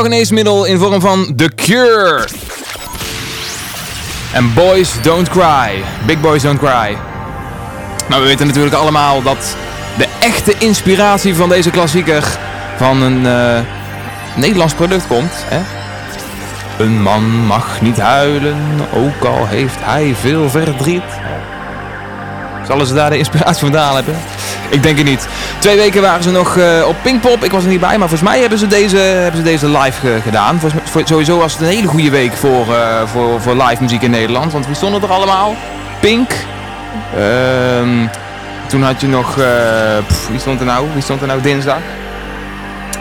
Muzikaal geneesmiddel in vorm van The Cure. En Boys Don't Cry. Big Boys Don't Cry. Maar we weten natuurlijk allemaal dat de echte inspiratie van deze klassieker van een eh, Nederlands product komt. Hè? Een man mag niet huilen, ook al heeft hij veel verdriet. Zullen ze daar de inspiratie vandaan hebben? Ik denk het niet. Twee weken waren ze nog eh, op Pinkpop. Ik was er niet bij, maar volgens mij hebben ze deze, hebben ze deze live ge- gedaan. Volgens voor- sowieso was het een hele goede week voor, eh, voor, voor live muziek in Nederland. Want wie stonden er allemaal? Pink. Ehm, toen had je nog... eh, wie stond er nou? Wie stond er nou dinsdag?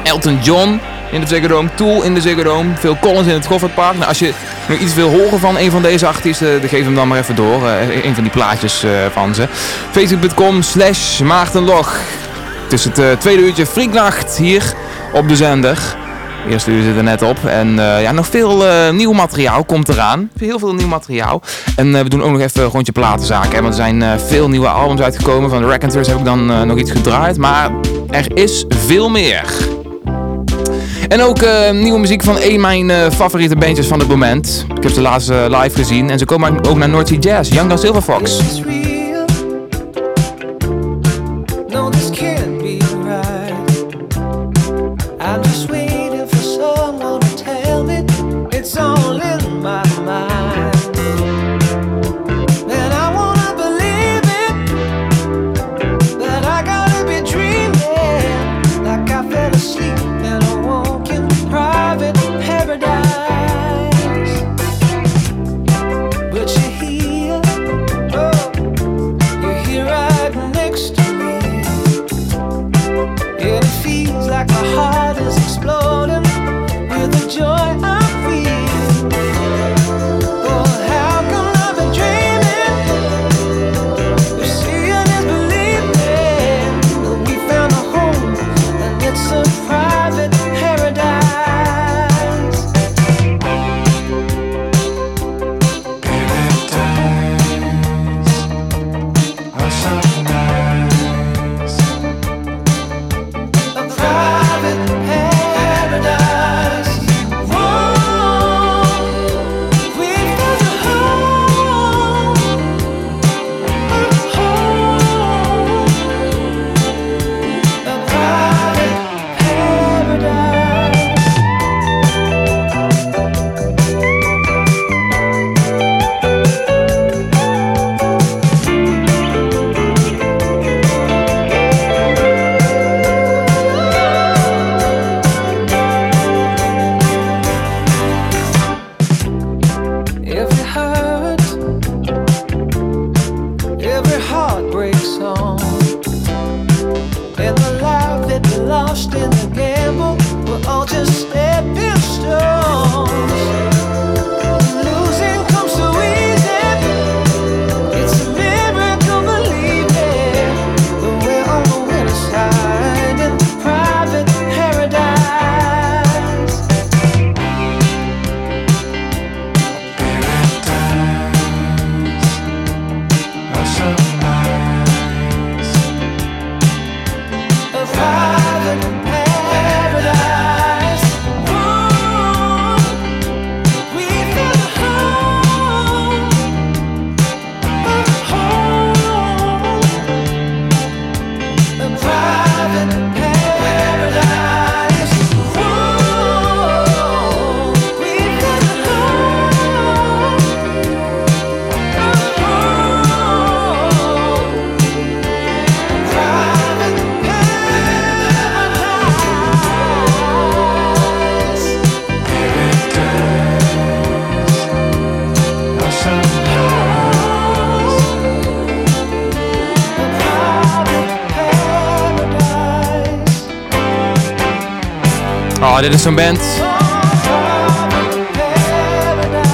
Elton John in de Ziggo Dome, Tool in de Ziggo Dome, Phil Collins in het Goffertpark. Nou, als je nog iets wil horen van een van deze artiesten, dan geef hem dan maar even door. eh, een van die plaatjes eh, van ze. Facebook.com slash Maartenlog. Het is het eh, tweede uurtje Frieknacht hier op de zender. Eerste uur zit er net op. En ja, nog veel nieuw materiaal komt eraan. Heel veel nieuw materiaal. En we doen ook nog even een rondje platenzaken. Hè, want er zijn veel nieuwe albums uitgekomen. Van de Raconteurs heb ik dan nog iets gedraaid. Maar er is veel meer. En ook eh, nieuwe muziek van een mijn eh, favoriete bandjes van het moment. Ik heb ze laatst eh, live gezien. En ze komen ook naar North Sea Jazz. Young Gun Silver Fox. Dit is zo'n band.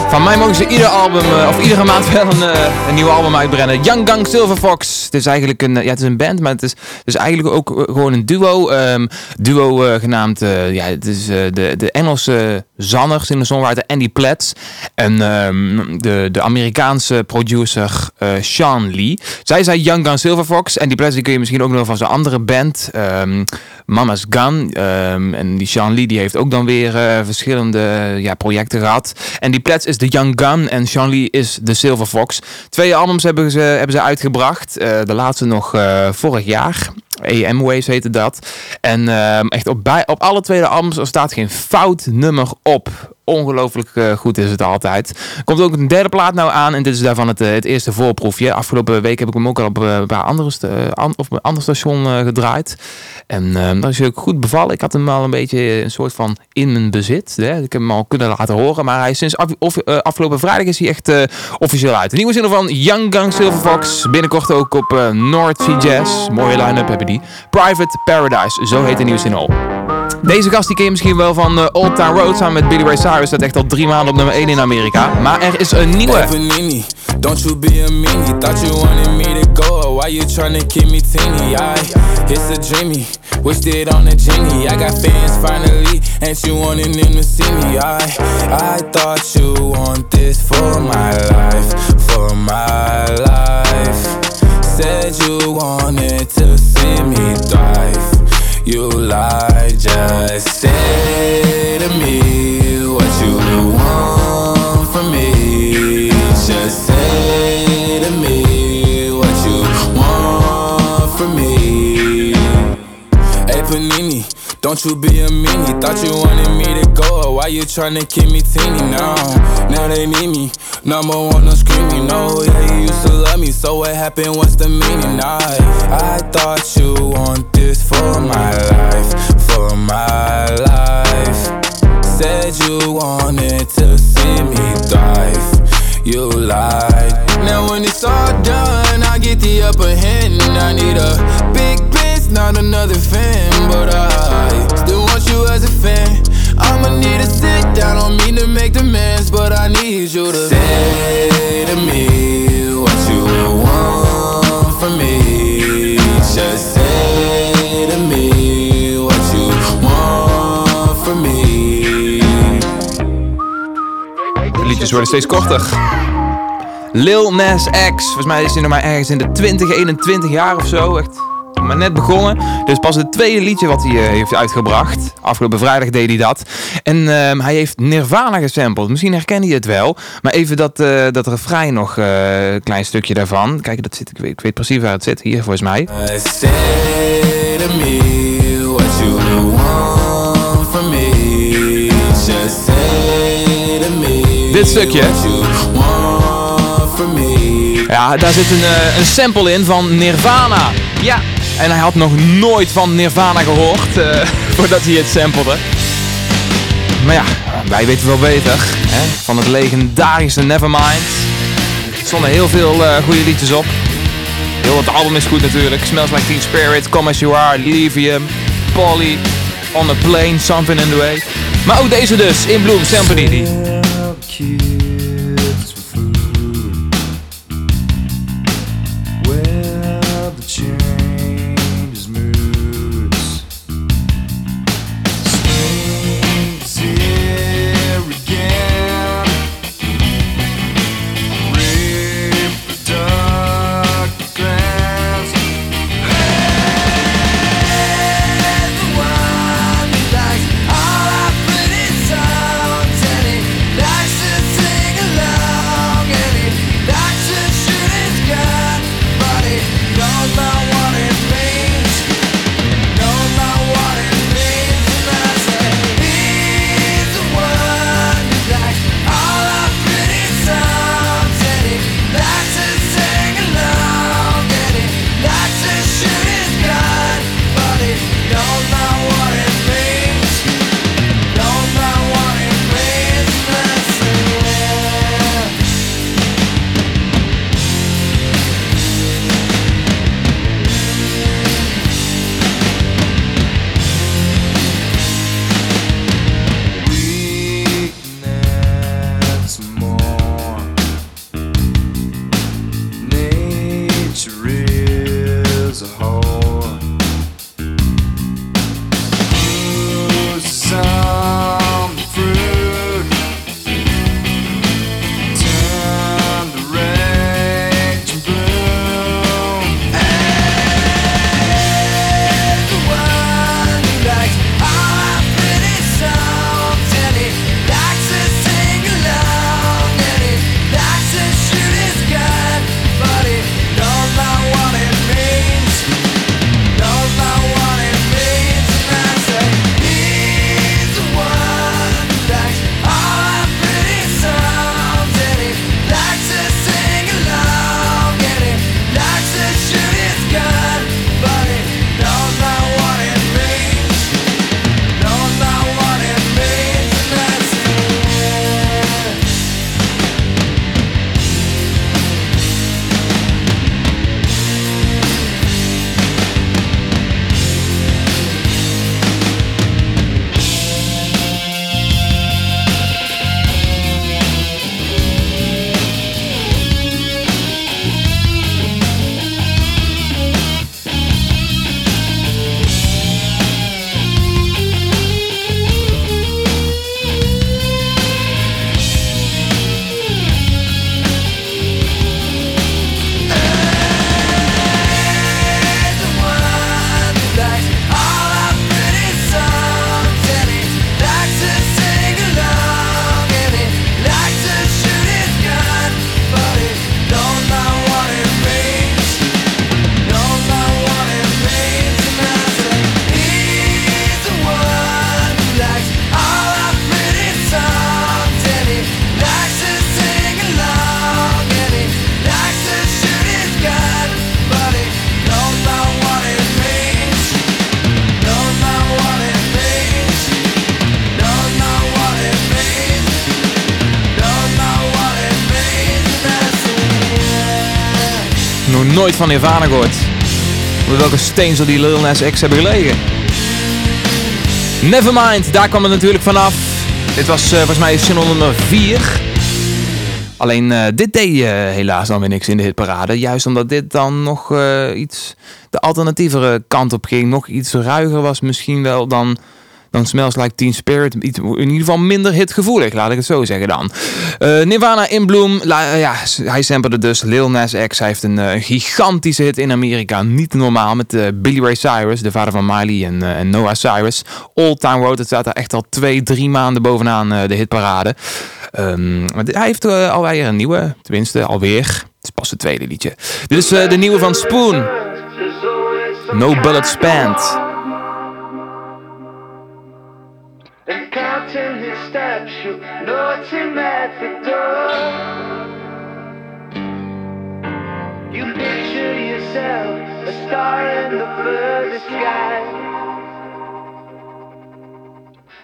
Van mij mogen ze ieder album, eh, of iedere maand wel een, eh, een nieuw album uitbrengen. Young Gang Silver Fox. Het is eigenlijk een, eh, ja, het is een band, maar het is, het eigenlijk ook gewoon een duo. ehm, duo genaamd, ja, het is de, de Engelse zanger, singer-songwriter Andy Platts. En ehm, de, de Amerikaanse producer eh, Sean Lee. Zij zijn Young Gun Silver Fox. En die Platts die kun je misschien ook nog van zijn andere band, ehm, Mama's Gun. Ehm, en die Sean Lee die heeft ook dan weer eh, verschillende ja, projecten gehad. En die Platts is de Young Gun en Sean Lee is de Silver Fox. Twee albums hebben ze, hebben ze uitgebracht. Eh, de laatste nog vorig jaar. AM Waves heette dat. En echt op, bij, op alle tweede albums staat geen fout nummer op. Ongelooflijk eh, goed is het altijd. Komt ook een derde plaat nou aan. En dit is daarvan het, eh, het eerste voorproefje. Afgelopen week heb ik hem ook al op eh, een paar andere, ander station gedraaid. En ehm dat is ook goed bevallen. Ik had hem al een beetje een soort van in mijn bezit. Hè. Ik heb hem al kunnen laten horen. Maar hij is sinds of, afgelopen vrijdag is hij echt officieel uit. Nieuwe zin van Young Gun Silver Fox. Binnenkort ook op North Sea Jazz. Mooie line-up hebben die. Private Paradise. Zo heet de nieuwe zin al. Deze gast die ken je misschien wel van eh, Old Town Road samen met Billy Ray Cyrus. Dat echt al drie maanden op nummer 1 in Amerika. Maar er is een nieuwe. Don't you be a meanie. Thought you wanted me to go, why you tryna keep me teeny? I, it's a dreamy, wished it on a genie. I got fans finally, ain't you wanting them to see me? I, I thought you want this for my life, for my life. Said you wanted to see me thrive. You lie. just say to me what you want from me. Just say to me what you want from me. Hey Panini, don't you be a meanie. Thought you wanted me to go, why you tryna keep me teeny now? Now they need me, number one, I'm screaming. No, yeah, you used to love me, so what happened? What's the meaning? I, I thought you want this for my life, for my life. Said you wanted to see me thrive. You lied. Now when it's all done, I get the upper hand. And I need a big bitch, not another fan. But I still want you as a fan. I'ma need to sit down, don't mean to make demands. But I need you to say liedjes worden steeds korter. Lil Nas X. Volgens mij is hij nog maar ergens in de 20, 21 jaar of zo. Echt maar net begonnen. Dus pas het tweede liedje wat hij eh, heeft uitgebracht. Afgelopen vrijdag deed hij dat. En ehm, hij heeft Nirvana gesampled. Misschien herken je het wel. Maar even dat, eh, dat refrein nog. eh, een klein stukje daarvan. Kijk, dat zit, ik, weet, ik weet precies waar het zit. Hier volgens mij. Uh, me what you want Dit stukje. Ja, daar zit een, eh, een sample in van Nirvana. Ja. En hij had nog nooit van Nirvana gehoord eh, voordat hij het samplede. Maar ja, wij weten wel beter. Hè? Van het legendarische Nevermind. Er stonden heel veel eh, goede liedjes op. Heel het album is goed natuurlijk. Smells Like Teen Spirit, Come As You Are, Lithium, Polly, On The Plane, Something In The Way. Maar ook deze dus, In Bloom, Sampanini. you. Van Nirvana gehoord. Op welke steen zal die Lil Nas X hebben gelegen? Nevermind, daar kwam het natuurlijk vanaf. Dit was eh, volgens mij single nummer 4. Alleen eh, dit deed eh, helaas dan weer niks in de hitparade. Juist omdat dit dan nog iets de alternatievere kant op ging. Nog iets ruiger was misschien wel dan, dan Smells Like Teen Spirit. In ieder geval minder hitgevoelig, laat ik het zo zeggen dan. Eh, Nirvana in Bloom. Eh, ja, hij samplede dus Lil Nas X. Hij heeft een eh, gigantische hit in Amerika. Niet normaal met Billy Ray Cyrus, de vader van Miley en, Noah Cyrus. Old Town Road, het staat daar echt al twee, drie maanden bovenaan de hitparade. Dit- hij heeft alweer een nieuwe, tenminste alweer. Het is pas het tweede liedje. Dit is de nieuwe van Spoon. No Bullet Spent. And counting his steps, you know it's him at the door. You picture yourself a star in the furthest sky.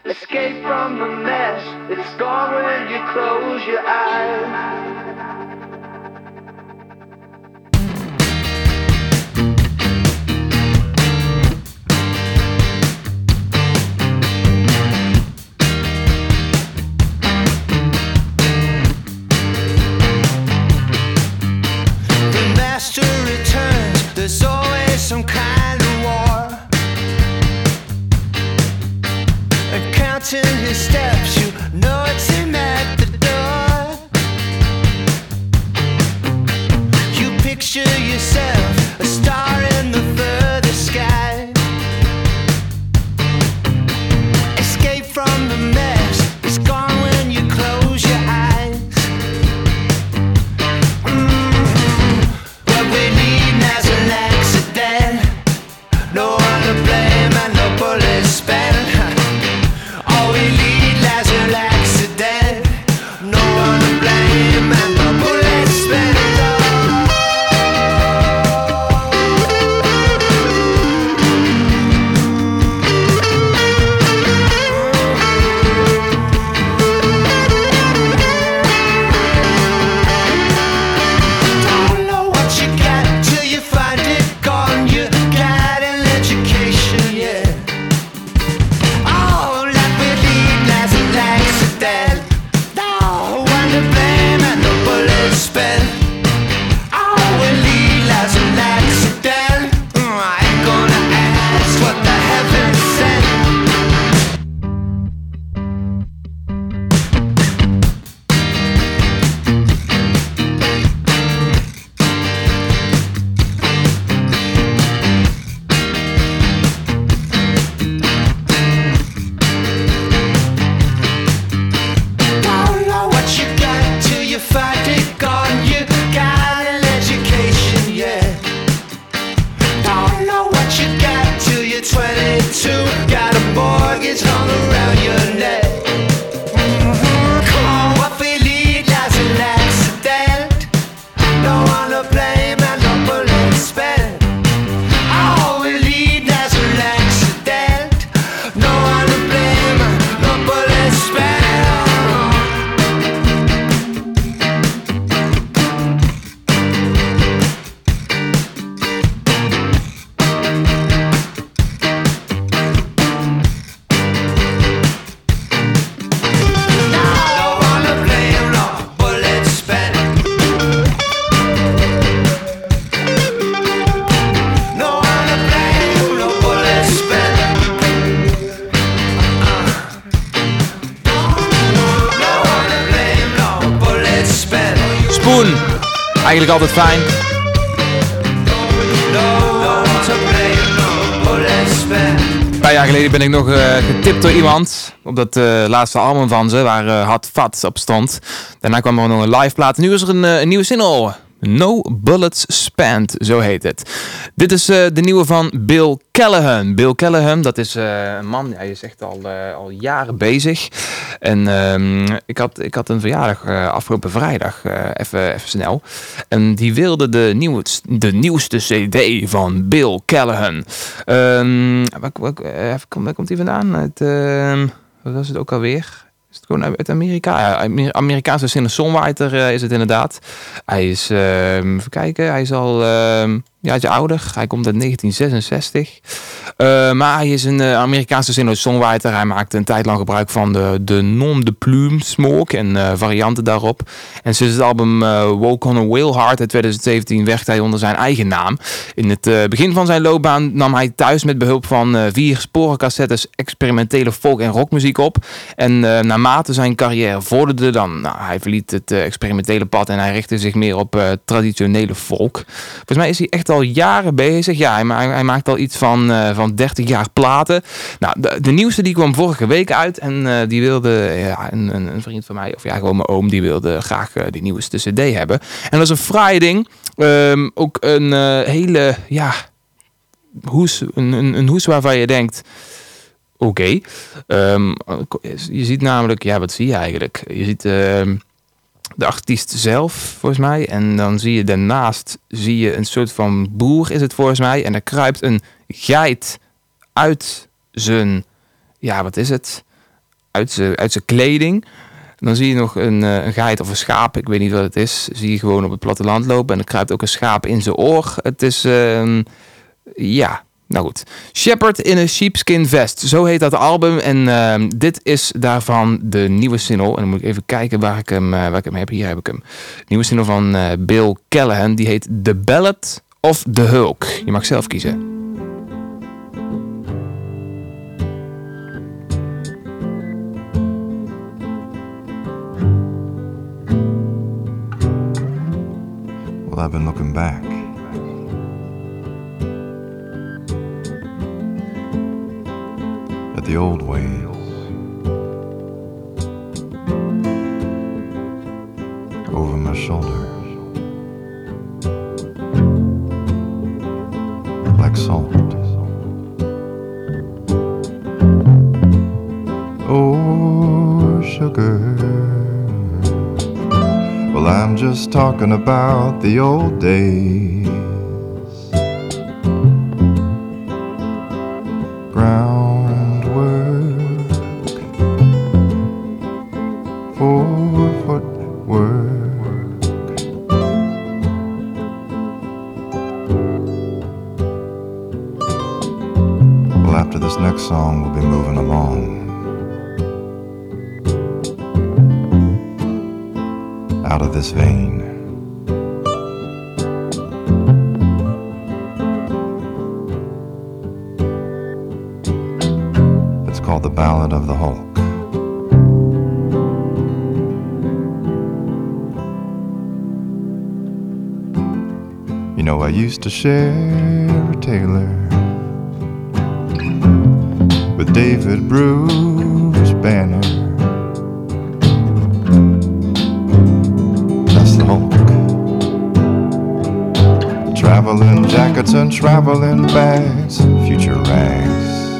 Escape from the mess, it's gone when you close your eyes. Eigenlijk altijd fijn. Een paar jaar geleden ben ik nog eh, getipt door iemand op dat eh, laatste album van ze, waar eh Hot Fat op stond. Daarna kwam er nog een live plaat. Nu is er een, een nieuwe single. No Bullets Spent, zo heet het. Dit is eh, de nieuwe van Bill Callahan. Bill Callahan, dat is eh, een man, hij is echt al, eh, al jaren bezig. En ehm, ik, had, ik had een verjaardag afgelopen vrijdag, even, even snel. En die wilde de, nieuwe, de nieuwste cd van Bill Callahan. Ehm, waar, waar, even, waar komt die vandaan? Uit, ehm, wat was het ook alweer? Is het gewoon uit Amerika? Ja, Amer- Amerikaanse singer-songwriter eh, is het inderdaad. Hij is, ehm, even kijken, hij is al ja, is ouder. Hij komt uit 1966. Eh, maar hij is een eh, Amerikaanse singer-songwriter. Hij maakte een tijd lang gebruik van de, de nom de plume smoke en eh, varianten daarop. En sinds het album Walk on a Whale Heart uit 2017 werkt hij onder zijn eigen naam. In het begin van zijn loopbaan nam hij thuis met behulp van vier sporencassettes experimentele folk- en rockmuziek op. En naarmate zijn carrière vorderde, dan nou, hij verliet het experimentele pad en hij richtte zich meer op traditionele folk. Volgens mij is hij echt al jaren bezig. Ja, hij, ma- hij maakt al iets van, eh, van 30 jaar platen. Nou, de, nieuwste die kwam vorige week uit en eh, die wilde ja, een, een, vriend van mij, of ja, gewoon mijn oom, die wilde graag eh, die nieuwste CD hebben. En dat is een fraai ding. Ehm, ook een hele, ja, hoes, een, een, een hoes waarvan je denkt. Oké. Ehm, je ziet namelijk, ja, wat zie je eigenlijk? Je ziet ehm, de artiest zelf, volgens mij. En dan zie je daarnaast zie je een soort van boer, is het volgens mij. En er kruipt een geit uit zijn, ja, wat is het? Uit zijn, uit zijn kleding. Dan zie je nog een, eh, een geit of een schaap, ik weet niet wat het is. Zie je gewoon op het platteland lopen. En er kruipt ook een schaap in zijn oor. Het is, ehm, ja, nou goed. Shepherd in a Sheepskin Vest. Zo heet dat album. En ehm, dit is daarvan de nieuwe single. En dan moet ik even kijken waar ik hem, eh, waar ik hem heb. Hier heb ik hem. Nieuwe single van eh, Bill Callahan. Die heet The Ballad of the Hulk. Je mag zelf kiezen. Well, I've been looking back. The old ways. Over my shoulder. Like salt. Oh, sugar. Well, I'm just talking about the old days. After this next song, we'll be moving along. Out of this vein. It's called The Ballad of the Hulk. You know, I used to share a Taylor with David Bruce Banner. That's the Hulk. Traveling jackets and traveling bags, future rags.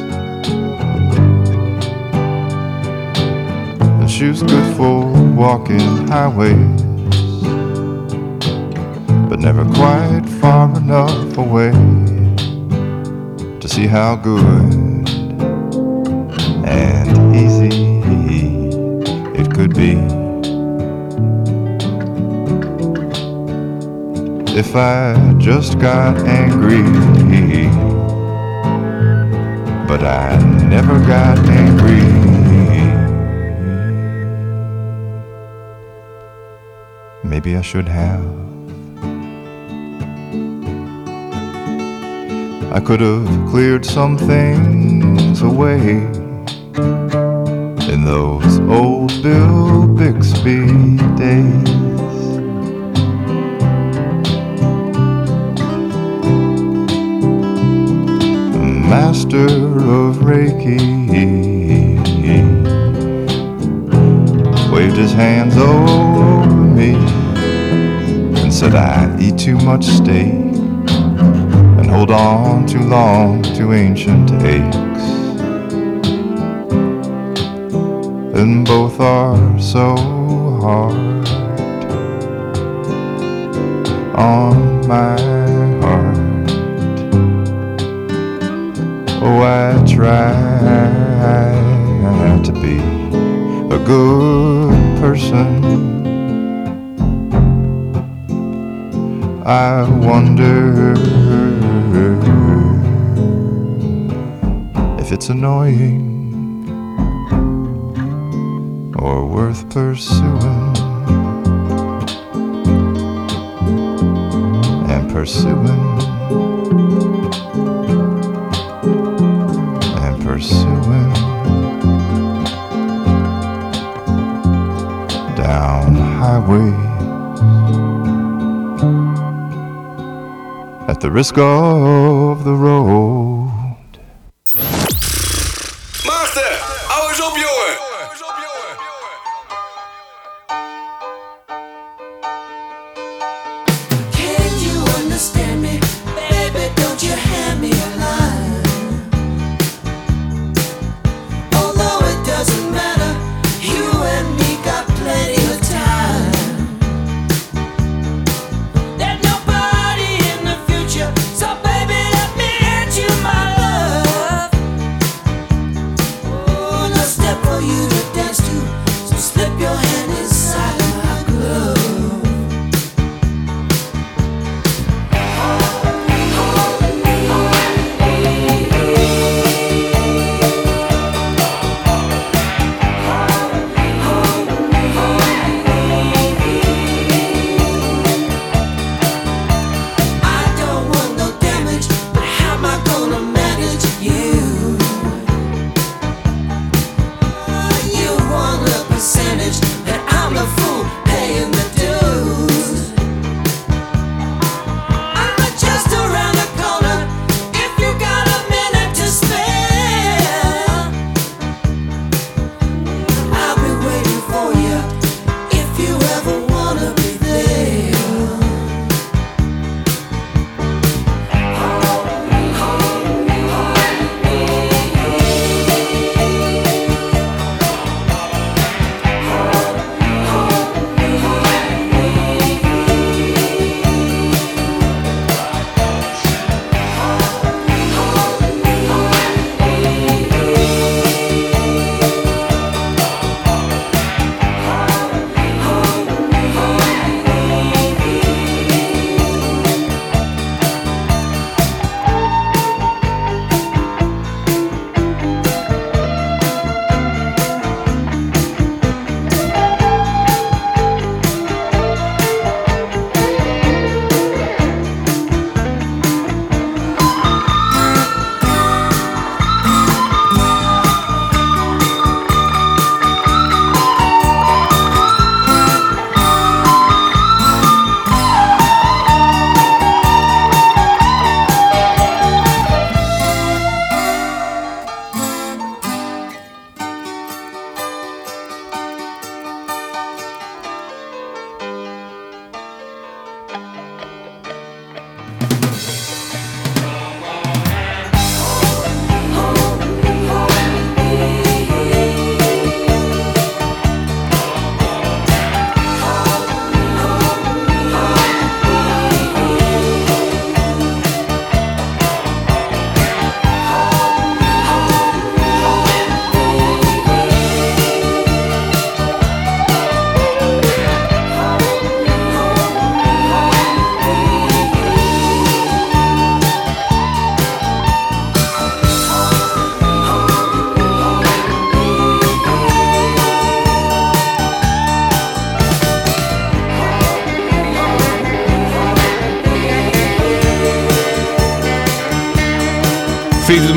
And shoes good for walking highways, but never quite far enough away to see how good if I just got angry. But I never got angry. Maybe I should have. I could have cleared some things away in those Bill Bixby days. master of Reiki waved his hands over me and said I eat too much steak and hold on too long to ancient aches and both are so hard on my heart Oh, I try to be a good person. I wonder if it's annoying worth pursuing and pursuing and pursuing down highway at the risk of the road.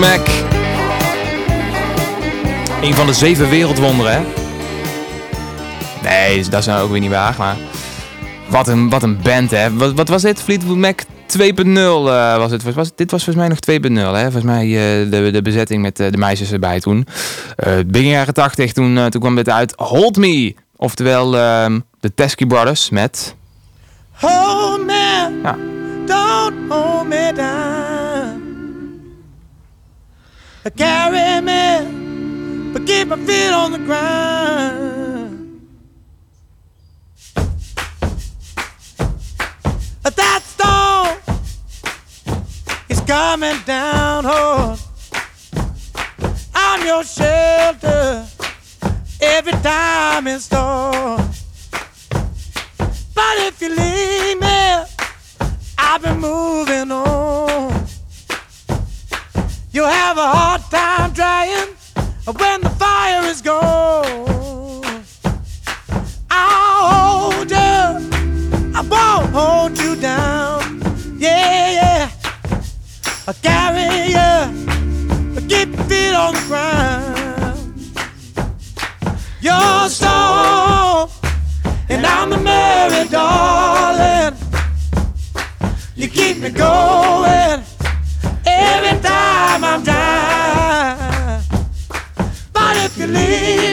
Mac. Een van de zeven wereldwonderen, hè? Nee, dat is nou ook weer niet waar, maar... Wat een, wat een band, hè? Wat, wat was dit? Fleetwood Mac 2.0 eh, was het. Was, dit was volgens mij nog 2.0, hè? Volgens mij eh, de, de bezetting met eh, de meisjes erbij toen. Begin jaren 80, toen, toen kwam dit uit. Hold Me! Oftewel ehm, de Teskey Brothers met... Hold me, Ja, don't hold me down. Carry me, but keep my feet on the ground. That storm is coming down oh. hard. I'm your shelter every time in store. But if you leave me, I've been moving on. You'll have a hard time drying when the fire is gone. I'll hold you, I won't hold you down. Yeah, yeah. I'll carry you, I'll keep your feet on the ground. You're strong, and I'm the merry darling. You keep me going live.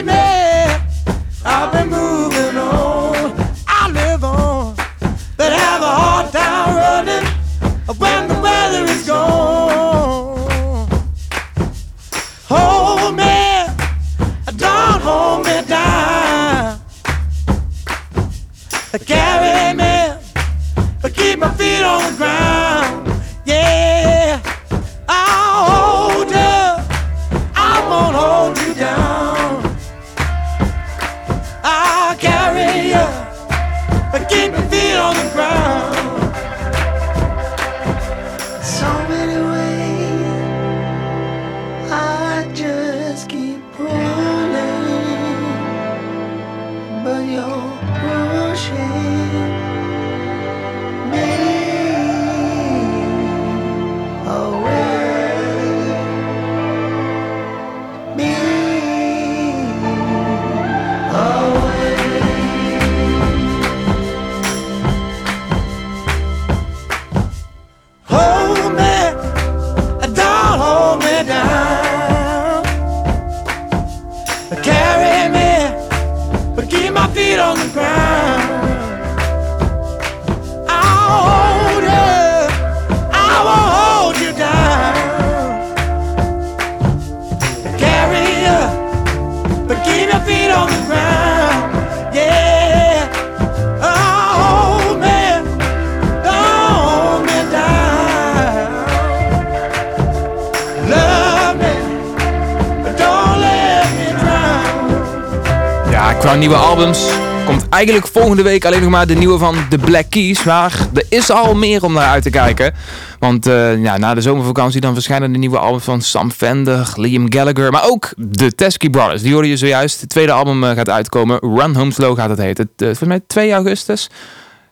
Eigenlijk volgende week alleen nog maar de nieuwe van The Black Keys. Maar er is al meer om naar uit te kijken. Want eh, ja, na de zomervakantie dan verschijnen de nieuwe albums van Sam Fender, Liam Gallagher. Maar ook de Teskey Brothers. Die hoorde je zojuist. Het tweede album eh, gaat uitkomen. Run Home Slow gaat het heten. Het, eh, volgens mij 2 augustus.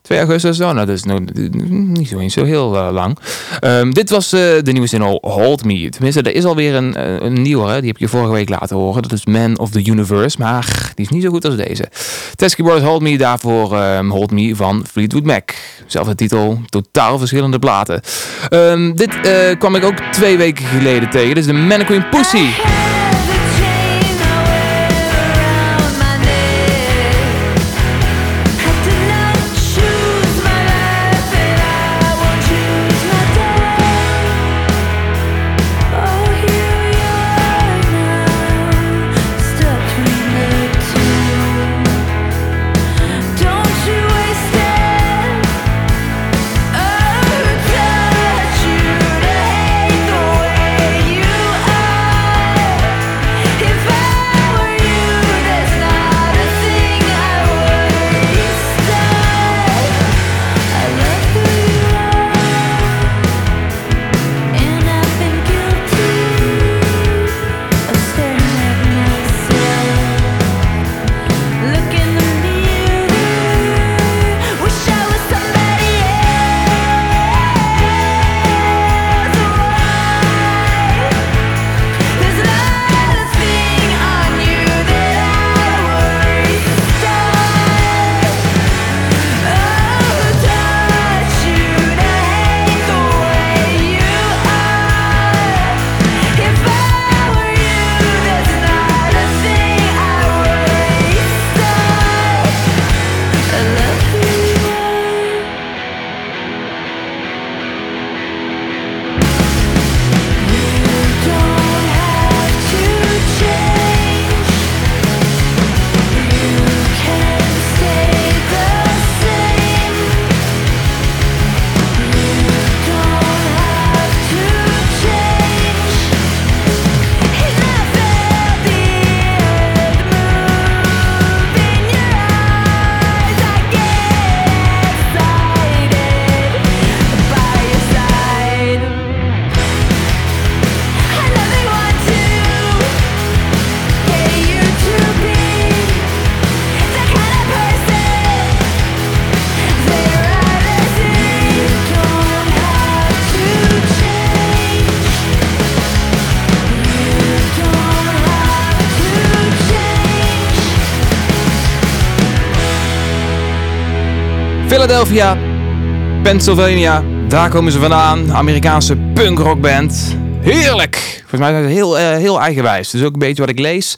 2 augustus, oh, dat is nog niet zo, niet zo heel eh, lang. Ehm, dit was eh, de nieuwe single Hold Me. Tenminste, er is alweer een, eh, een nieuwe, die heb je vorige week laten horen. Dat is Man of the Universe, maar die is niet zo goed als deze. Teskey Brothers Hold Me, daarvoor ehm, Hold Me van Fleetwood Mac. Zelfde titel, totaal verschillende platen. Ehm, dit kwam ik ook twee weken geleden tegen. Dit is de Mannequin Pussy. Philadelphia, Pennsylvania, daar komen ze vandaan. Amerikaanse punkrockband. Heerlijk! Volgens mij zijn ze heel, eh, heel eigenwijs. Dus ook een beetje wat ik lees.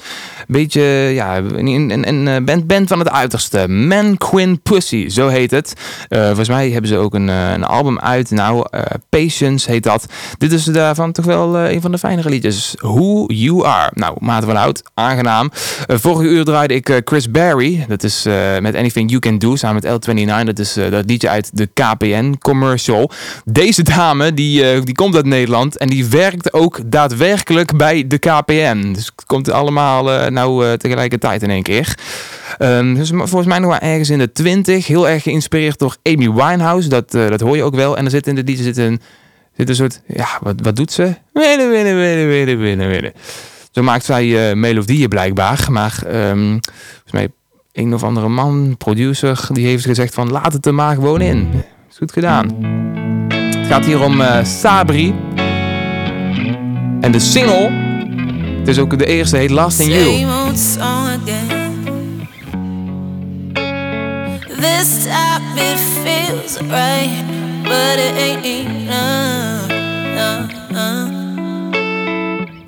Beetje, ja, een, een, een eh, band, band van het uiterste. Man Quinn Pussy, zo heet het. Eh, volgens mij hebben ze ook een, eh, een album uit. Nou, Patience heet dat. Dit is daarvan toch wel een van de fijnere liedjes. Who You Are. Nou, Maarten van Hout, aangenaam. Vorige uur draaide ik Chris Berry. Dat is met Anything You Can Do samen met L29. Dat is dat liedje uit de KPN commercial. Deze dame, die, die komt uit Nederland en die werkt ook daadwerkelijk bij de KPN. Dus het komt allemaal eh, nou eh, tegelijkertijd in één keer. Ehm, dus volgens mij nog wel ergens in de 20. Heel erg geïnspireerd door Amy Winehouse. Dat, eh, dat hoor je ook wel. En er zit in de liedje zit een, zit een soort... Ja, wat, wat doet ze? Winnen, winnen, winnen, winnen, winnen, winnen. Zo maakt zij eh, melodieën blijkbaar. Maar ehm, volgens mij een of andere man, producer, die heeft gezegd van laat het er maar gewoon in. Is goed gedaan. Het gaat hier om Sabri. En de single, het is ook de eerste, heet Last in You. This time it feels right, but it ain't enough. No, no.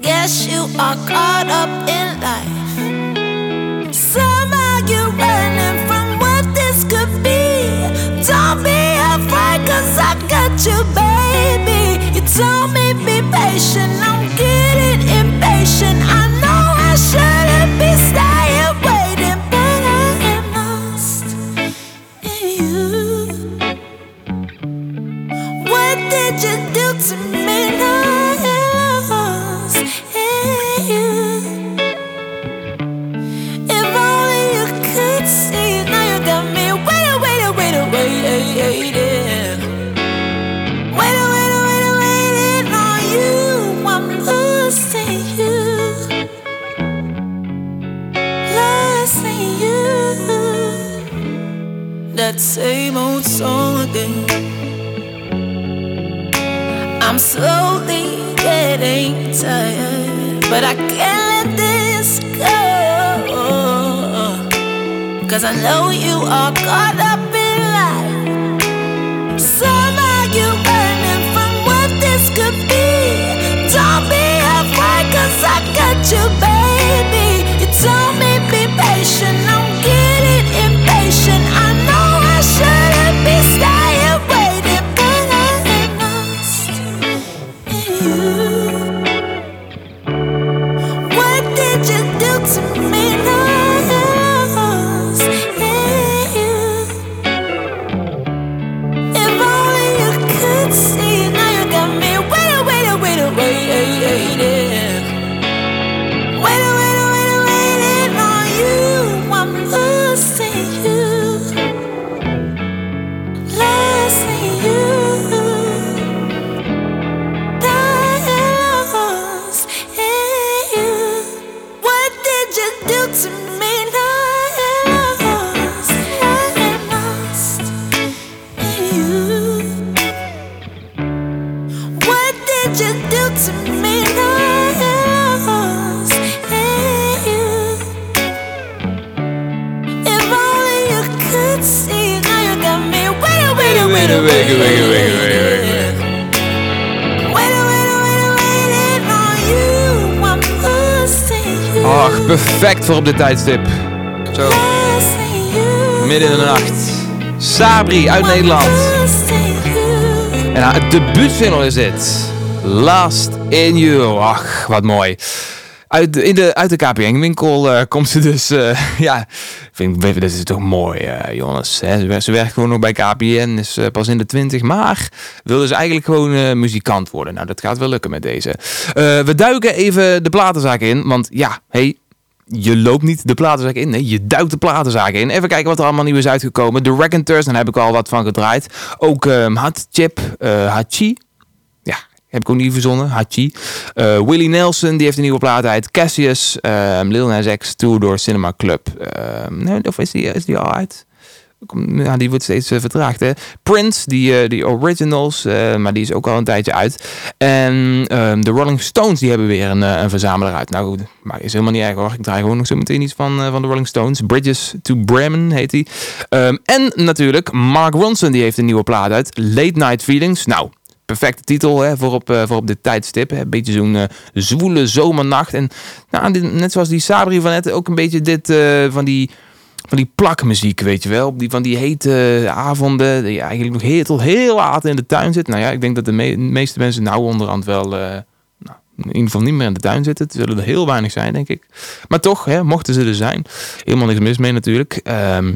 Guess you are caught up in life. Somehow you're running from what this could be. Don't be afraid, cause I got you, baby. You told me be patient, I'm getting impatient. I know I shouldn't perfect voor op dit tijdstip. Zo, midden in de nacht. Sabri uit Nederland. En haar debuutsingle is dit. Last in You. Ach, wat mooi. Uit de, in de, uit de KPN-winkel eh, komt ze dus... eh, ja, vind dat is toch mooi, eh, jongens. Hè? Ze, wer- ze werkt gewoon nog bij KPN, is pas in de twintig. Maar wilde ze eigenlijk gewoon muzikant worden. Nou, dat gaat wel lukken met deze. We duiken even de platenzaak in. Want ja, hey, je loopt niet de platenzaak in. Nee, je duikt de platenzaak in. Even kijken wat er allemaal nieuw is uitgekomen. The Raconteurs, daar heb ik al wat van gedraaid. Ook um, Hot Chip, eh, Hachi. Ja, heb ik ook niet verzonnen. Hachi. Eh, Willie Nelson, die heeft een nieuwe plaat uit. Cassius, ehm, Lil Nas X, Tour door Cinema Club. Ehm, nee, of is die, is die al uit? Ja, die wordt steeds eh, vertraagd. Hè? Prince, die, eh, die originals, eh, maar die is ook al een tijdje uit. En ehm, de Rolling Stones, die hebben weer een, een verzamelaar uit. Nou maar is helemaal niet erg hoor. Ik draai gewoon nog zo meteen iets van, van de Rolling Stones. Bridges to Bremen heet die. Ehm, en natuurlijk Mark Ronson, die heeft een nieuwe plaat uit. Late Night Feelings. Nou, perfecte titel hè, voor, op, voor op dit tijdstip. Een beetje zo'n eh, zwoele zomernacht. En nou, net zoals die Sabri van net, ook een beetje dit van die van die plakmuziek, weet je wel. Die, van die hete avonden, die eigenlijk nog heel, tot heel laat in de tuin zit. Nou ja, ik denk dat de me- meeste mensen nou onderhand wel... eh, nou, in ieder geval niet meer in de tuin zitten. Het zullen er heel weinig zijn, denk ik. Maar toch, hè, mochten ze er zijn. Helemaal niks mis mee natuurlijk. Ehm,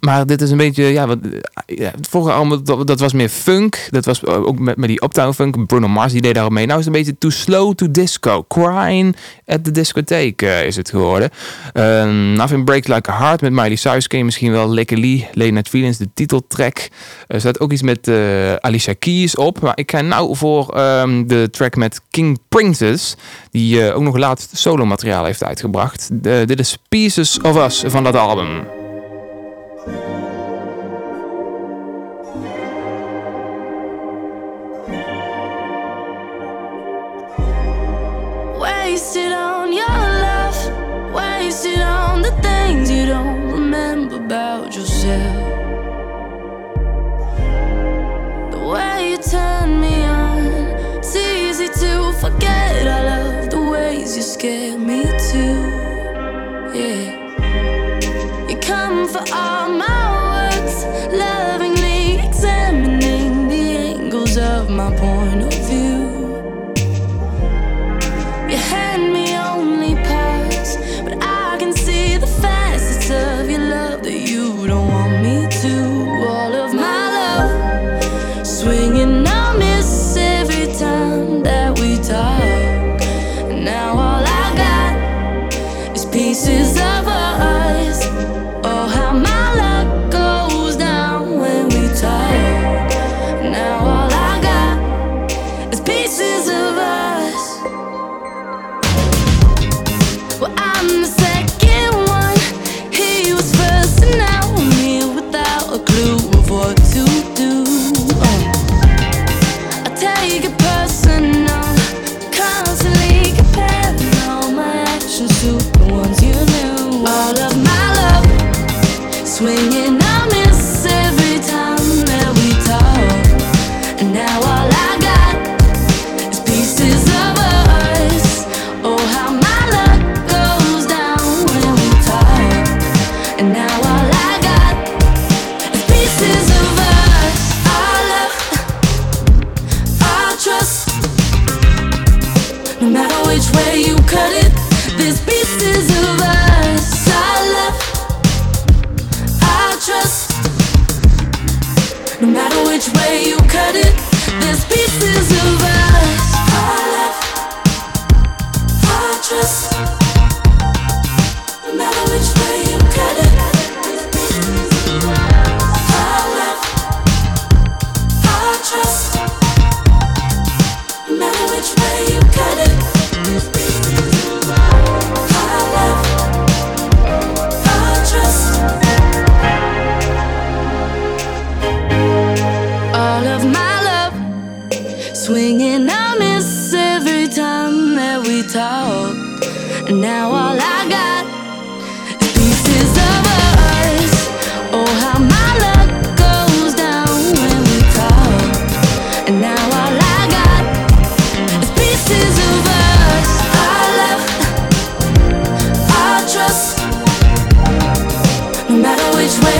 maar dit is een beetje, ja, wat, het vorige album, dat, was meer funk. Dat was eh, ook met, met die Uptown Funk. Bruno Mars, die deed daarop mee. Nou is het een beetje too slow to disco. Crying at the discotheek eh, is het geworden. Uh, Nothing Breaks Like a Heart met Miley Cyrus ken je misschien wel. Licky Lee, Late Night Feelings, de titeltrack. Er staat ook iets met eh, Alicia Keys op. Maar ik ga nou voor ehm, de track met King Princess. Die ook nog laatst solo materiaal heeft uitgebracht. Dit is Pieces of Us van dat album. Things you don't remember about yourself. The way you turn me on, it's easy to forget. I love the ways you scare me too. Yeah, you come for all my words, lovingly examining the angles of my point of view.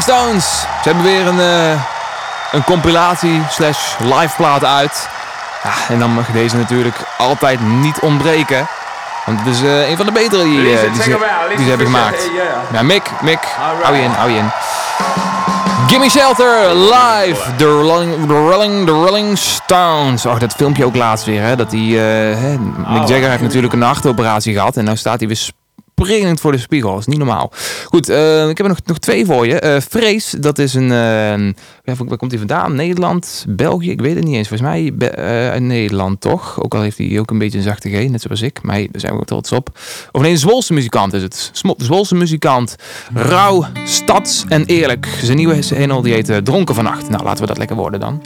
Rolling Stones. Ze hebben weer een, eh, een compilatie slash live plaat uit. Ja, en dan mag deze natuurlijk altijd niet ontbreken. Want het is eh, een van de betere die, eh, die, ze, die hebben gemaakt. Ja, Mick, Mick, hou je in, hou je in. Gimme Shelter live, de Rolling, de Rolling, de Rolling Stones. Oh, dat filmpje ook laatst weer, hè. Dat die, Mick Jagger heeft natuurlijk een hartoperatie gehad. En nu staat hij weer springend voor de spiegel. Dat is niet normaal. Goed, eh, ik heb er nog, nog twee voor je. Vrees, dat is een... ja, waar komt hij vandaan? Nederland? België? Ik weet het niet eens. Volgens mij eh, Nederland, toch? Ook al heeft hij ook een beetje een zachte G, net zoals ik. Maar daar zijn we ook trots op. Of nee, een Zwolse muzikant is het. Smo- Zwolse muzikant. Rauw, stads en eerlijk. Zijn nieuwe single die heet Dronken vannacht. Nou, laten we dat lekker worden dan.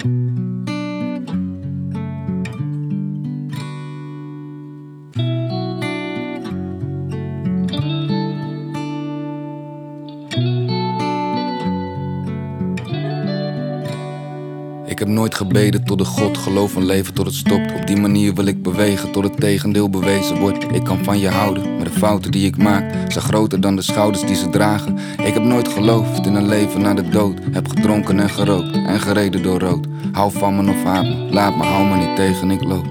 Heb nooit gebeden tot de God, geloof en leven tot het stopt. Op die manier wil ik bewegen tot het tegendeel bewezen wordt. Ik kan van je houden, maar de fouten die ik maak zijn groter dan de schouders die ze dragen. Ik heb nooit geloofd in een leven na de dood. Heb gedronken en gerookt en gereden door rood. Hou van me of haat me, laat me, hou me niet tegen, ik loop.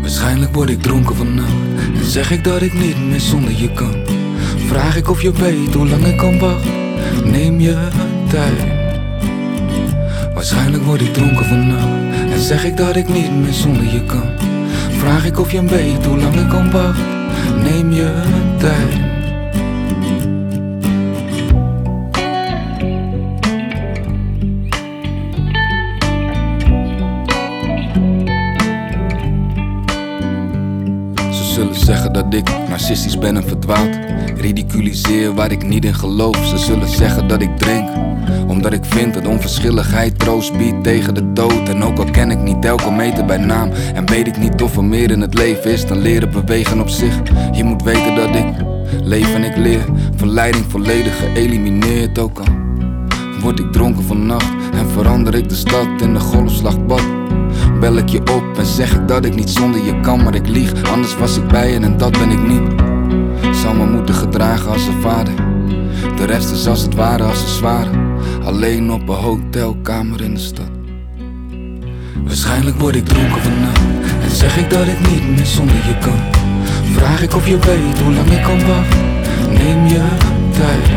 Waarschijnlijk word ik dronken vannacht En zeg ik dat ik niet meer zonder je kan Vraag ik of je weet hoe lang ik kan wachten Neem je tijd Waarschijnlijk word ik dronken vannacht. En zeg ik dat ik niet meer zonder je kan. Vraag ik of je weet hoe lang ik kan wachten. Neem je tijd zullen zeggen dat ik narcistisch ben en verdwaald. Ridiculiseer waar ik niet in geloof. Ze zullen zeggen dat ik drink, omdat ik vind dat onverschilligheid troost biedt tegen de dood. En ook al ken ik niet elke meter bij naam en weet ik niet of er meer in het leven is dan leren bewegen op zich. Je moet weten dat ik leef en ik leer. Verleiding volledig geëlimineerd ook al. Word ik dronken vannacht en verander ik de stad in de golfslagbad. Bel ik je op en zeg ik dat ik niet zonder je kan, maar ik lieg. Anders was ik bij je en dat ben ik niet. Zal me moeten gedragen als een vader. De rest is als het ware als een zware. Alleen op een hotelkamer in de stad. Waarschijnlijk word ik dronken vannacht En zeg ik dat ik niet meer zonder je kan Vraag ik of je weet hoe lang ik kan wachten Neem je tijd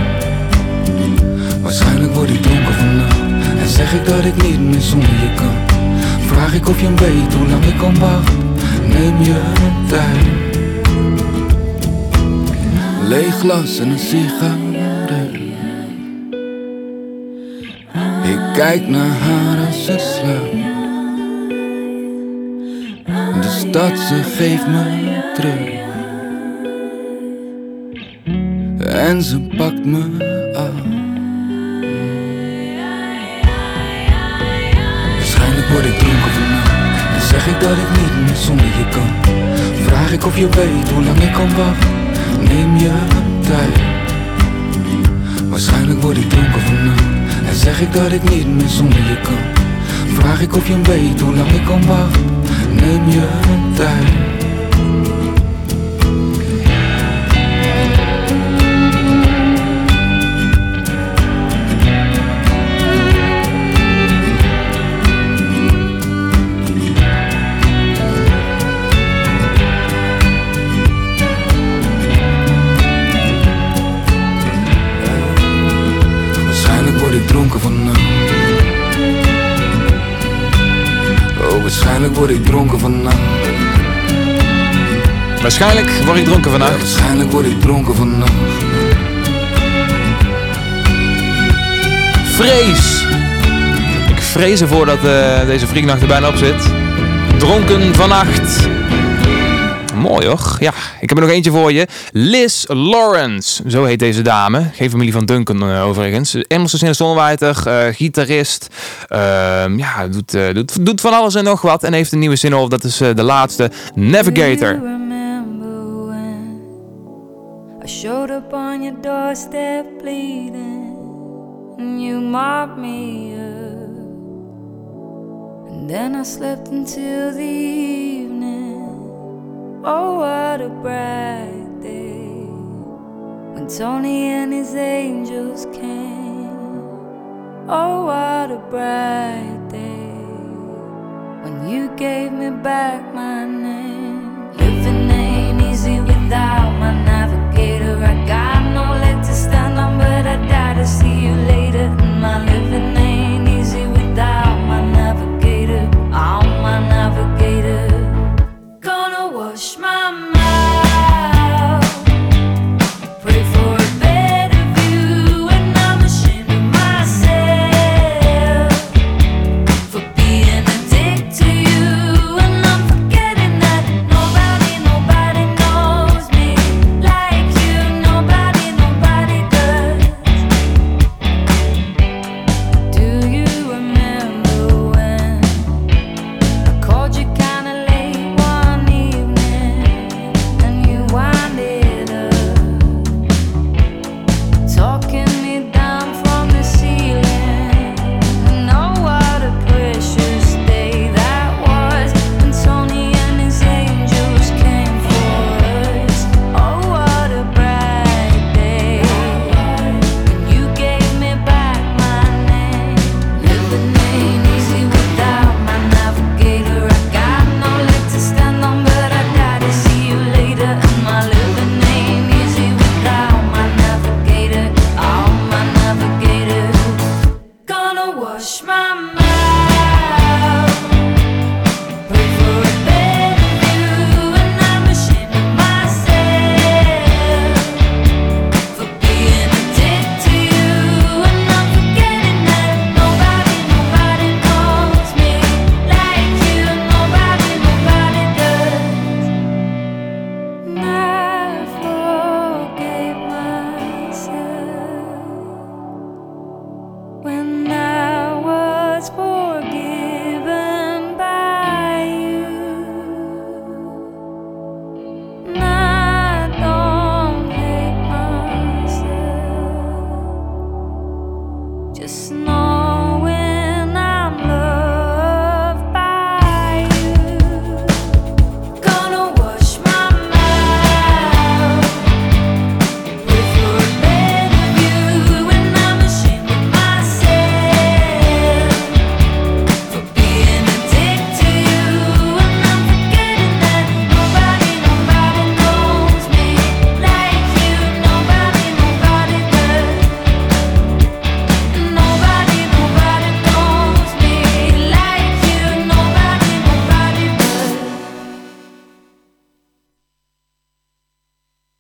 Waarschijnlijk word ik dronken vannacht En zeg ik dat ik niet meer zonder je kan Vraag ik of je weet hoe lang ik kan wachten. Neem je tijd. Leeg glas en een sigaret. Ik kijk naar haar als ze slaapt. De stad, ze geeft me terug. En ze pakt me af. Waarschijnlijk word ik zeg ik dat ik niet meer zonder je kan. Vraag ik of je weet hoe lang ik kan wachten. Neem je tijd. Waarschijnlijk word ik dronken vannacht. En zeg ik dat ik niet meer zonder je kan. Vraag ik of je weet hoe lang ik kan wachten. Neem je tijd dronken vannacht Oh, waarschijnlijk word ik dronken vannacht Waarschijnlijk word ik dronken vannacht. Waarschijnlijk word ik dronken vannacht Vrees. Ik vrees ervoor dat eh, deze vriendnacht er bijna op zit. Dronken vannacht. Mooi hoor. Ja, ik heb er nog eentje voor je. Liz Lawrence. Zo heet deze dame. Geen familie van Duncan eh, overigens. Engelse singer-songwriter, eh, gitarist. Ehm, ja, doet, eh, doet, doet van alles en nog wat. En heeft een nieuwe single. Dat is de laatste. Navigator. I showed up on your doorstep bleeding you me and then I slept until the evening oh what a bright day when Tony and his angels came oh what a bright day when you gave me back my name. Living ain't easy without my navigator. I got no leg to stand on, but I die to see you later. And my living